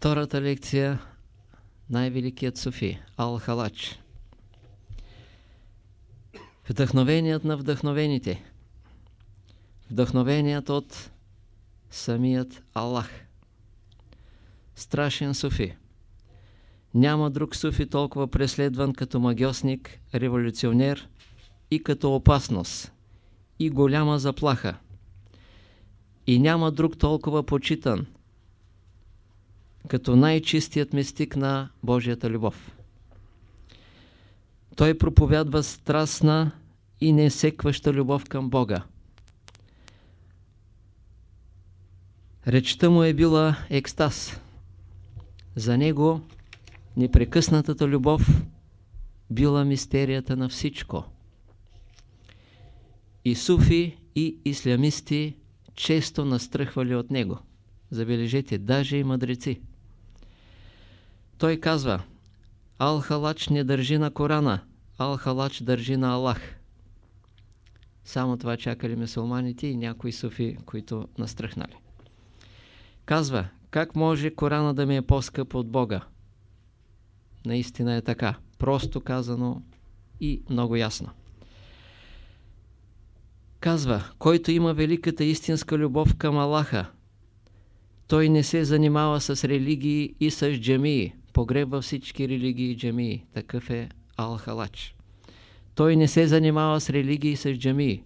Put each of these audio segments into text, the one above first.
Втората лекция най-великият Софи, Ал-Халач. Вдъхновеният на вдъхновените. Вдъхновеният от самият Аллах. Страшен Софи. Няма друг Суфи толкова преследван като магиосник, революционер и като опасност и голяма заплаха. И няма друг толкова почитан, като най-чистият мистик на Божията любов. Той проповядва страстна и несекваща любов към Бога. Речта му е била екстаз. За него непрекъснатата любов била мистерията на всичко. И суфи, и ислямисти често настръхвали от него. Забележете, даже и мъдреци. Той казва, Ал-Халач не държи на Корана, Ал-Халач държи на Аллах. Само това чакали мусулманите и някои суфи, които настръхнали. Казва, как може Корана да ми е по-скъп от Бога? Наистина е така. Просто казано и много ясно. Казва, който има великата истинска любов към Аллаха, той не се занимава с религии и с джамии погребва всички религии и джамии. Такъв е Ал-Халач. Той не се занимава с религии и с джамии.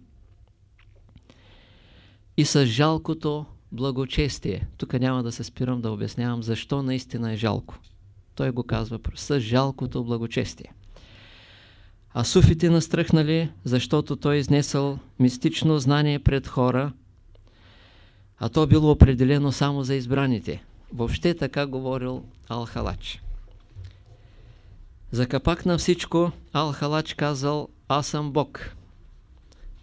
И с жалкото благочестие. Тук няма да се спирам да обяснявам защо наистина е жалко. Той го казва с жалкото благочестие. А суфите настръхнали, защото той изнесъл мистично знание пред хора, а то било определено само за избраните. Въобще така говорил Ал-Халач. За капак на всичко Ал-Халач казал Аз съм Бог.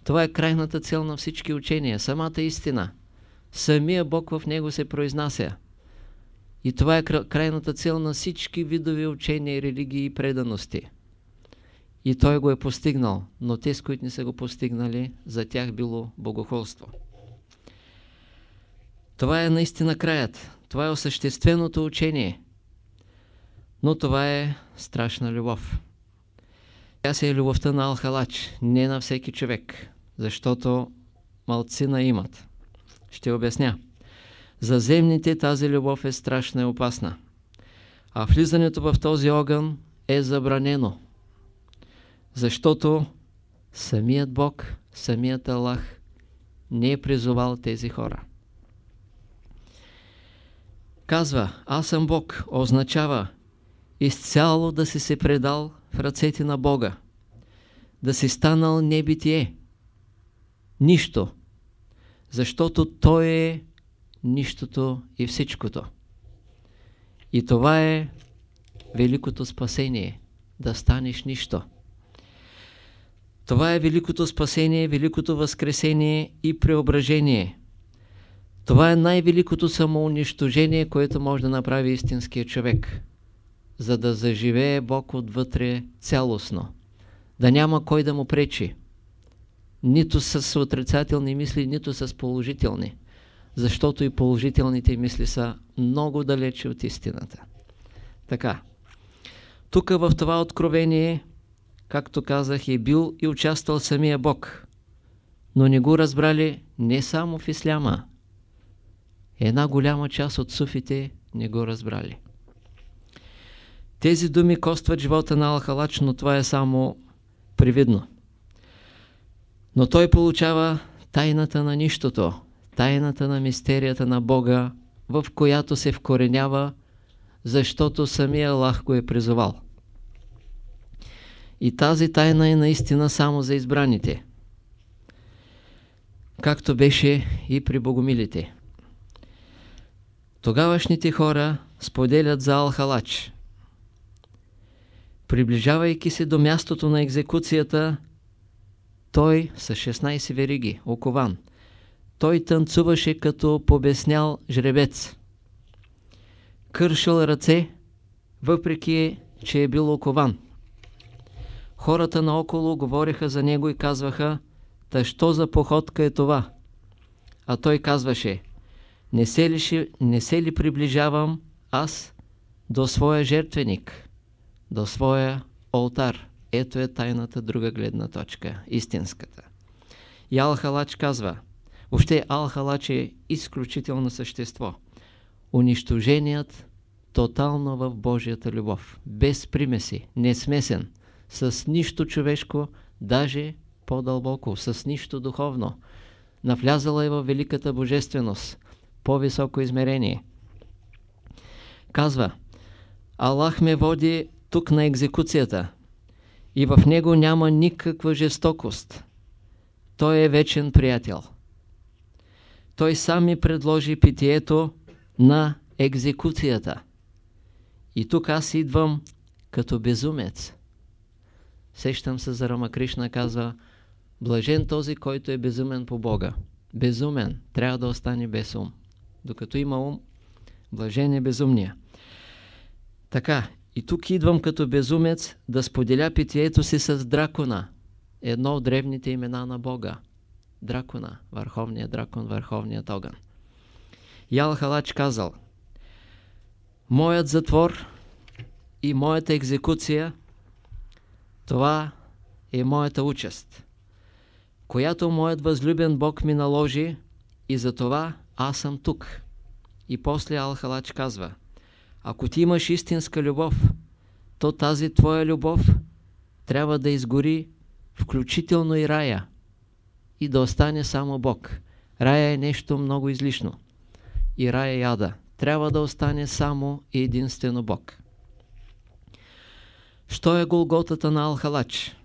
Това е крайната цел на всички учения, самата истина. Самия Бог в него се произнася. И това е крайната цел на всички видови учения, религии и преданости. И той го е постигнал, но те, с които не са го постигнали, за тях било богохолство. Това е наистина краят. Това е осъщественото учение. Но това е страшна любов. Тя се е любовта на Алхалач, не на всеки човек, защото малцина имат. Ще обясня. За земните тази любов е страшна и опасна. А влизането в този огън е забранено. Защото самият Бог, самият Аллах не е призовал тези хора. Казва, аз съм Бог, означава изцяло да си се предал в ръцете на Бога, да си станал небитие, нищо, защото Той е нищото и всичкото. И това е великото спасение, да станеш нищо. Това е великото спасение, великото възкресение и преображение – това е най-великото самоунищожение, което може да направи истинския човек, за да заживее Бог отвътре цялостно. Да няма кой да му пречи. Нито с отрицателни мисли, нито с положителни. Защото и положителните мисли са много далече от истината. Така. Тук в това откровение, както казах, е бил и участвал самия Бог. Но не го разбрали не само в исляма, Една голяма част от суфите не го разбрали. Тези думи костват живота на Алхалач, но това е само привидно. Но той получава тайната на нищото, тайната на мистерията на Бога, в която се вкоренява, защото самия Аллах го е призовал. И тази тайна е наистина само за избраните, както беше и при богомилите. Тогавашните хора споделят за Алхалач. Приближавайки се до мястото на екзекуцията, той с 16 вериги, окован, той танцуваше като побеснял жребец. Кършил ръце, въпреки, че е бил окован. Хората наоколо говореха за него и казваха, та що за походка е това? А той казваше, не се ли, не се ли приближавам, аз до своя жертвеник, до своя олтар. Ето е тайната друга гледна точка, истинската. И Алхалач казва, въобще Алхалач е изключително същество. Унищоженият тотално в Божията любов, без примеси, несмесен, с нищо човешко, даже по-дълбоко, с нищо духовно. Навлязала е в великата божественост, по-високо измерение. Казва, Аллах ме води тук на екзекуцията и в него няма никаква жестокост. Той е вечен приятел. Той сам ми предложи питието на екзекуцията. И тук аз идвам като безумец. Сещам се за Рама Кришна, казва, блажен този, който е безумен по Бога. Безумен, трябва да остане без ум. Докато има ум, блажен е безумния. Така, и тук идвам като безумец да споделя питието си с дракона. Едно от древните имена на Бога. Дракона, върховният дракон, върховният огън. Ял Халач казал, Моят затвор и моята екзекуция, това е моята участ, която моят възлюбен Бог ми наложи и за това аз съм тук. И после Алхалач казва, ако ти имаш истинска любов, то тази твоя любов трябва да изгори включително и рая и да остане само Бог. Рая е нещо много излишно. И рая е ада. Трябва да остане само и единствено Бог. Що е Голготата на Алхалач?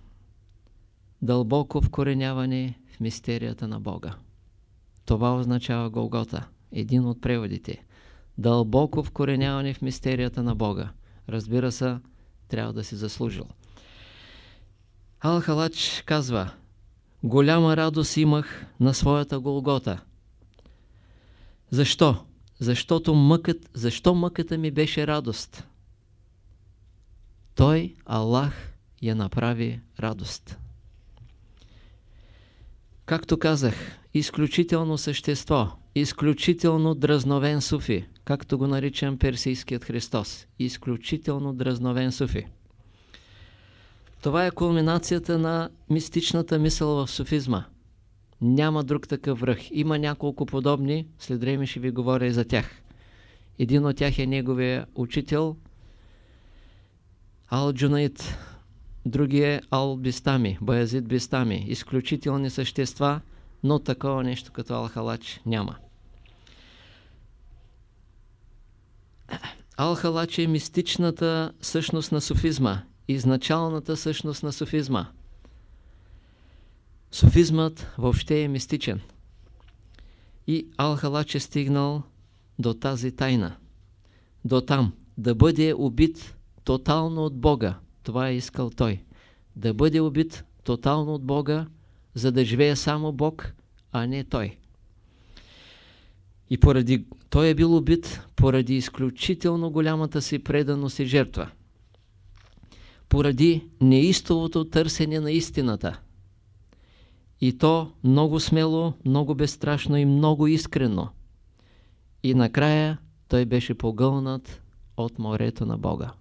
Дълбоко вкореняване в мистерията на Бога. Това означава Голгота. Един от преводите дълбоко вкореняване в мистерията на Бога. Разбира се, трябва да си заслужил. Алхалач казва, голяма радост имах на своята Голгота. Защо? Защото мъкът, защо мъката ми беше радост? Той, Аллах, я направи радост. Както казах, изключително същество, изключително дразновен суфи, както го наричам персийският Христос. Изключително дразновен суфи. Това е кулминацията на мистичната мисъл в суфизма. Няма друг такъв връх. Има няколко подобни, след време ще ви говоря и за тях. Един от тях е неговия учител Ал-Джунаид, другия е Ал-Бистами, Баязид Бистами. Изключителни същества, но такова нещо като Ал-Халач няма. Алхалач е мистичната същност на суфизма, изначалната същност на суфизма. Суфизмът въобще е мистичен. И Алхалач е стигнал до тази тайна. До там. Да бъде убит тотално от Бога. Това е искал той. Да бъде убит тотално от Бога, за да живее само Бог, а не той. И поради, той е бил убит поради изключително голямата си преданост и жертва. Поради неистовото търсене на истината. И то много смело, много безстрашно и много искрено. И накрая той беше погълнат от морето на Бога.